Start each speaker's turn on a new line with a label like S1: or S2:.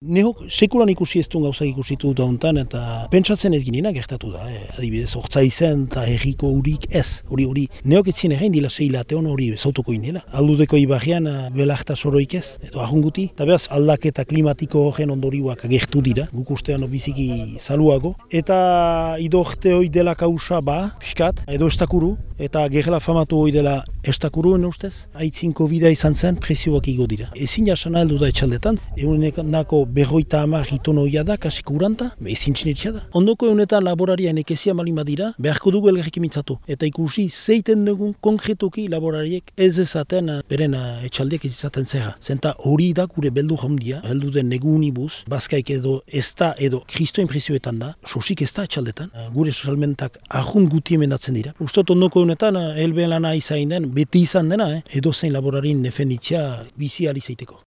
S1: Nehok sekulan ikusi ez duen gauzak ikusitu da hontan eta pentsatzen ez ginena gertatu da. Eh. Adibidez, ortsa izen eta herriko hurik ez. Hori hori, nehok etzien egin dila zeilate hon hori zautuko inela. Aldudeko ibarrian eh, belakta soroik ez, eta ahunguti. Eta behaz aldaketa klimatiko horren ondoriuak gertu dira, guk ustean biziki zaluago. Eta idorte hoi dela kausa ba, piskat, edo estakuru, eta gerla famatu hoi dela estakuruen ustez. Aitzin covid izan zen, presioak igo dira. Ezin jasana heldu da etxaldetan, egunek nako berroita ama hitonoia da, kasi kuranta, ezin txinetxea da. Ondoko egunetan laboraria enekezia malima dira, beharko dugu elgarrik mitzatu. Eta ikusi zeiten dugun konkretuki laborariek ez ezaten eh, beren uh, etxaldiek ez izaten zera. Zenta hori da gure beldu jaundia, heldu den negu unibuz, bazkaik edo ez da edo kristo impresioetan da, sosik ez da etxaldetan, uh, gure sozialmentak ahun guti emendatzen dira. Ustot ondoko egunetan, helben lana izain den, beti izan dena, eh? edo zein laborarin nefenditzia bizi alizaiteko.